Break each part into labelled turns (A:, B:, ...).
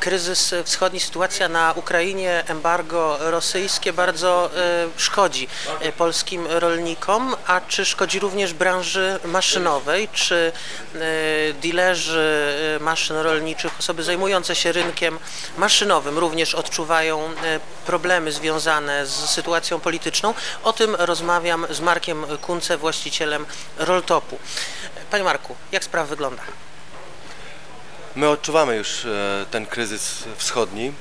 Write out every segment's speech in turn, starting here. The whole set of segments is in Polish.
A: kryzys wschodni, sytuacja na Ukrainie, embargo rosyjskie bardzo e, szkodzi e, polskim rolnikom, a czy szkodzi również branży maszynowej? Czy e, dilerzy maszyn rolniczych, osoby zajmujące się rynkiem maszynowym również odczuwają problemy związane z sytuacją polityczną? O tym rozmawiam z Markiem Kunce, właścicielem Roltopu. Panie Marku, jak sprawa wygląda?
B: My odczuwamy już e, ten kryzys wschodni,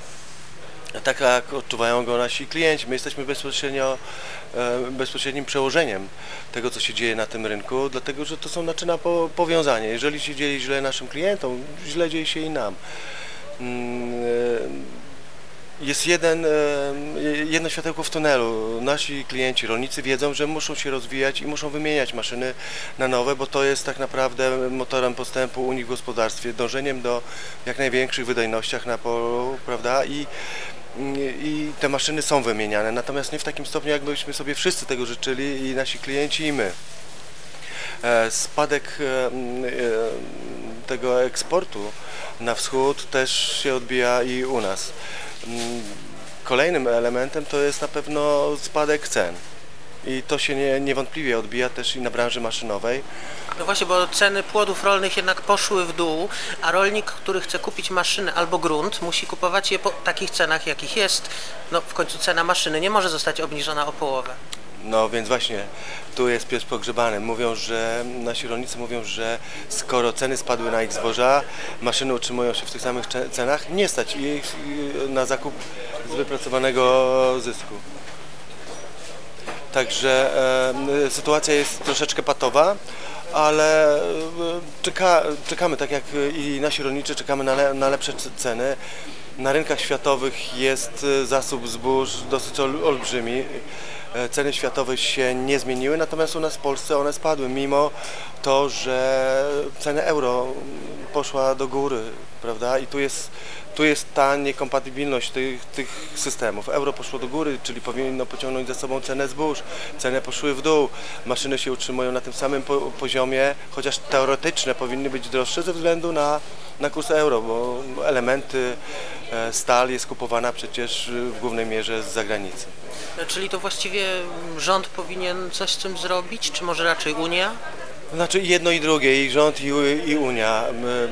B: tak jak odczuwają go nasi klienci. My jesteśmy bezpośrednio, e, bezpośrednim przełożeniem tego, co się dzieje na tym rynku, dlatego że to są naczyna po, powiązania. Jeżeli się dzieje źle naszym klientom, źle dzieje się i nam. Jest jeden, e, jedno światełko w tunelu. Nasi klienci, rolnicy wiedzą, że muszą się rozwijać i muszą wymieniać maszyny na nowe, bo to jest tak naprawdę motorem postępu u nich w gospodarstwie, dążeniem do jak największych wydajnościach na polu, prawda? I, i te maszyny są wymieniane, natomiast nie w takim stopniu, jakbyśmy sobie wszyscy tego życzyli i nasi klienci i my. E, Spadek e, tego eksportu na wschód też się odbija i u nas. Kolejnym elementem to jest na pewno spadek cen. I to się nie, niewątpliwie odbija też i na branży maszynowej.
A: No właśnie, bo ceny płodów rolnych jednak poszły w dół, a rolnik, który chce kupić maszynę albo grunt, musi kupować je po takich cenach, jakich jest. No w końcu cena maszyny nie może zostać obniżona o połowę.
B: No więc właśnie tu jest pies pogrzebany. Mówią, że nasi rolnicy mówią, że skoro ceny spadły na ich zboża, maszyny utrzymują się w tych samych cenach, nie stać ich y, na zakup z wypracowanego zysku. Także e, sytuacja jest troszeczkę patowa, ale e, czeka, czekamy, tak jak i nasi rolnicy, czekamy na, le, na lepsze ceny. Na rynkach światowych jest zasób zbóż dosyć ol, olbrzymi. E, Ceny światowe się nie zmieniły, natomiast u nas w Polsce one spadły, mimo to, że cena euro poszła do góry, prawda? I tu jest, tu jest ta niekompatybilność tych, tych systemów. Euro poszło do góry, czyli powinno pociągnąć za sobą cenę zbóż. Ceny poszły w dół. Maszyny się utrzymują na tym samym po, poziomie, chociaż teoretyczne powinny być droższe ze względu na, na kurs euro, bo elementy, e, stal jest kupowana przecież w głównej mierze z zagranicy.
A: No, Czyli to właściwie rząd powinien coś z tym zrobić, czy może raczej Unia?
B: Znaczy jedno i drugie, i rząd, i, i Unia.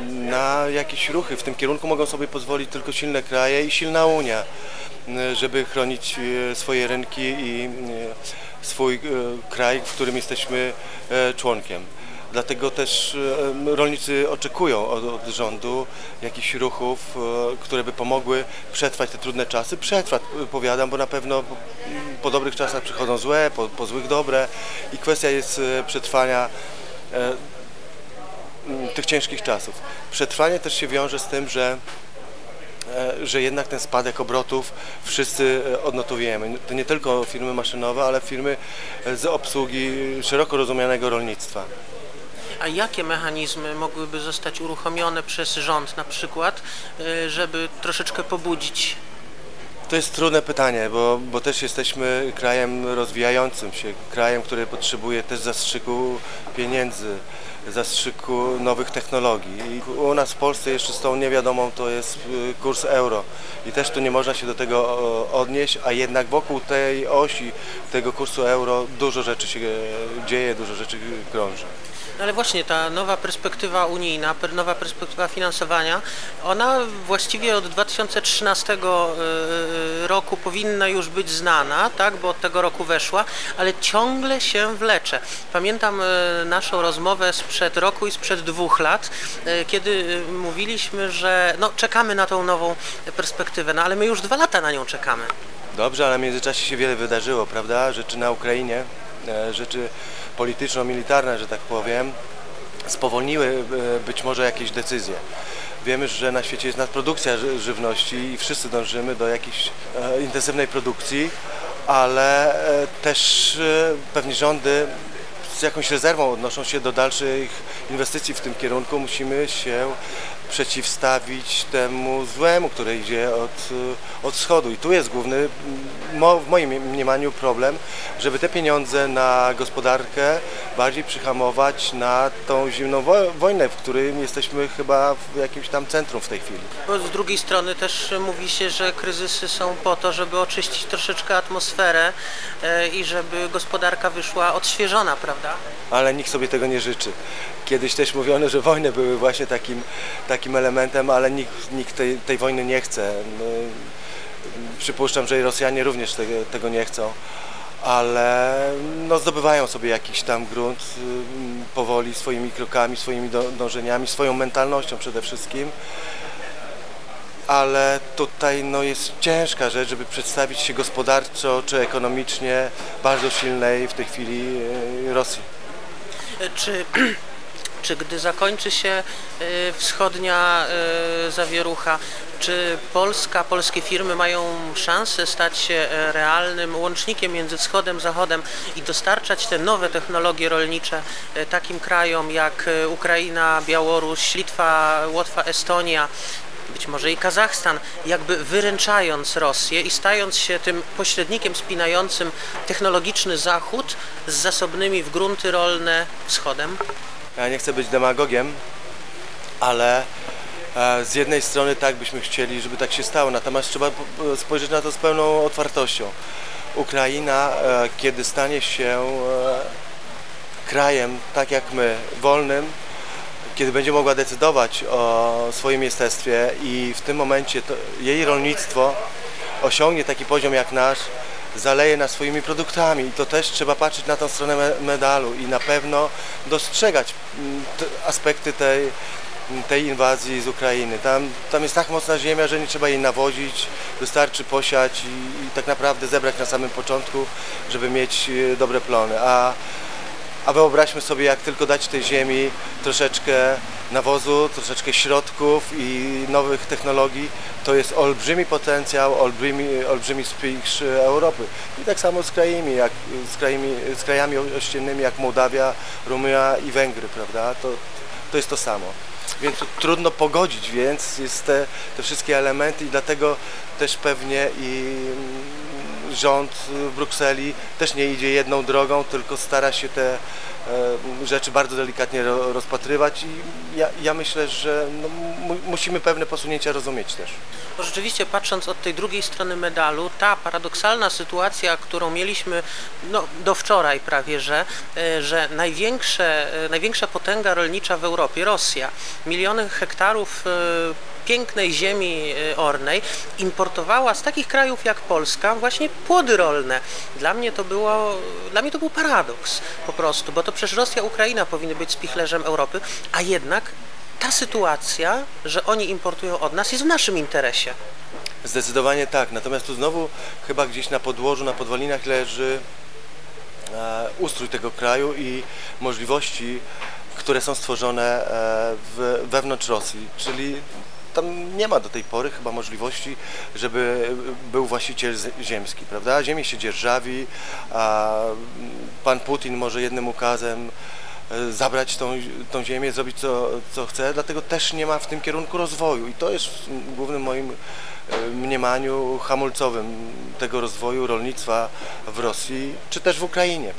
B: Na jakieś ruchy w tym kierunku mogą sobie pozwolić tylko silne kraje i silna Unia, żeby chronić e, swoje rynki i e, swój e, kraj, w którym jesteśmy członkiem. Dlatego też rolnicy oczekują od, od rządu jakichś ruchów, które by pomogły przetrwać te trudne czasy. Przetrwać, powiadam, bo na pewno po dobrych czasach przychodzą złe, po, po złych dobre i kwestia jest przetrwania tych ciężkich czasów. Przetrwanie też się wiąże z tym, że e, że jednak ten spadek obrotów wszyscy e, odnotowujemy. To nie tylko firmy maszynowe, ale firmy e, z obsługi szeroko rozumianego rolnictwa.
A: A jakie mechanizmy mogłyby zostać uruchomione przez rząd na przykład, żeby troszeczkę pobudzić
B: To jest trudne pytanie, bo, bo też jesteśmy krajem rozwijającym się, krajem, który potrzebuje też zastrzyku pieniędzy, zastrzyku nowych technologii. I u nas w Polsce jeszcze z tą niewiadomą to jest y, kurs euro i też tu nie można się do tego odnieść, a jednak wokół tej osi tego kursu euro dużo rzeczy się e, dzieje, dużo rzeczy krąży.
A: No ale właśnie ta nowa perspektywa unijna, nowa perspektywa finansowania, ona właściwie od 2013 y, roku powinna już być znana, tak, bo od tego roku weszła, ale ciągle się wlecze. Pamiętam y, naszą rozmowę sprzed roku i sprzed dwóch lat, y, kiedy y, mówiliśmy, że no, czekamy na tą nową perspektywę, no ale my już dwa lata na nią czekamy.
B: Dobrze, ale w międzyczasie się wiele wydarzyło, prawda? Rzeczy na Ukrainie, e, rzeczy polityczno-militarne, że tak powiem, spowolniły e, być może jakieś decyzje. Wiemy, że na świecie jest nadprodukcja ży- żywności i wszyscy dążymy do jakiejś e, intensywnej produkcji, ale e, też e, pewnie rządy z jakąś rezerwą odnoszą się do dalszych inwestycji w tym kierunku. Musimy się przeciwstawić temu złemu, które idzie od, y, od wschodu. I tu jest główny, mo, w moim mniemaniu, problem, żeby te pieniądze na gospodarkę bardziej przyhamować na tą zimną wo- wojnę, w którym jesteśmy chyba w jakimś tam centrum w tej chwili.
A: Bo z drugiej strony też mówi się, że kryzysy są po to, żeby oczyścić troszeczkę atmosferę e, i żeby gospodarka wyszła odświeżona, prawda?
B: ale nikt sobie tego nie życzy. Kiedyś też mówiono, że wojny były właśnie takim, takim elementem, ale nikt, nikt tej, tej wojny nie chce. No, przypuszczam, że i Rosjanie również tego, tego nie chcą, ale no, zdobywają sobie jakiś tam grunt ym, powoli swoimi krokami, swoimi dążeniami, swoją mentalnością przede wszystkim. Ale tutaj no, jest ciężka rzecz, żeby przedstawić się gospodarczo czy ekonomicznie bardzo silnej w tej chwili yy, Rosji.
A: Czy, czy gdy zakończy się e, wschodnia e, zawierucha, czy Polska, polskie firmy mają szansę stać się e, realnym łącznikiem między wschodem zachodem i dostarczać te nowe technologie rolnicze e, takim krajom jak e, Ukraina, Białoruś, Litwa, Łotwa, Estonia, być może i Kazachstan, jakby wyręczając Rosję i stając się tym pośrednikiem spinającym technologiczny Zachód z zasobnymi w grunty rolne wschodem?
B: Ja nie chcę być demagogiem, ale e, z jednej strony tak byśmy chcieli, żeby tak się stało, natomiast trzeba spojrzeć na to z pełną otwartością. Ukraina, e, kiedy stanie się e, krajem tak jak my, wolnym, kiedy będzie mogła decydować o swoim jestestwie i w tym momencie jej rolnictwo osiągnie taki poziom jak nasz, zaleje nas swoimi produktami i to też trzeba patrzeć na tą stronę me- medalu i na pewno dostrzegać mm, aspekty tej, tej inwazji z Ukrainy. Tam, tam jest tak mocna ziemia, że nie trzeba jej nawozić, wystarczy posiać i, i tak naprawdę zebrać na samym początku, żeby mieć e, dobre plony. A a wyobraźmy sobie, jak tylko dać tej ziemi troszeczkę nawozu, troszeczkę środków i nowych technologii, to jest olbrzymi potencjał, olbrzymi, olbrzymi spisz Europy. I tak samo z krajami, jak, z, krajami, z krajami ościennymi jak Mołdawia, Rumunia i Węgry, prawda? To, to jest to samo. Więc trudno pogodzić, więc jest te, te wszystkie elementy i dlatego też pewnie i rząd w Brukseli też nie idzie jedną drogą, tylko stara się te e, rzeczy bardzo delikatnie ro, rozpatrywać i ja, ja myślę, że no, mu, musimy pewne posunięcia rozumieć też.
A: Bo rzeczywiście patrząc od tej drugiej strony medalu, ta paradoksalna sytuacja, którą mieliśmy no, do wczoraj prawie, że, e, że największe, e, największa potęga rolnicza w Europie, Rosja, miliony hektarów pięknej ziemi e, ornej importowała z takich krajów jak Polska właśnie płody rolne. Dla mnie to było, dla mnie to był paradoks po prostu, bo to przecież Rosja, Ukraina powinny być spichlerzem Europy, a jednak ta sytuacja, że oni importują od nas jest w naszym interesie.
B: Zdecydowanie tak, natomiast tu znowu chyba gdzieś na podłożu, na podwalinach leży e, ustrój tego kraju i możliwości, które są stworzone e, w, wewnątrz Rosji, czyli tam nie ma do tej pory chyba możliwości, żeby był właściciel ziemski, prawda? Ziemię się dzierżawi, a pan Putin może jednym ukazem e, zabrać tą, tą ziemię, zrobić co, co chce, dlatego też nie ma w tym kierunku rozwoju i to jest w głównym moim e, mniemaniu hamulcowym tego rozwoju rolnictwa w Rosji, czy też w Ukrainie.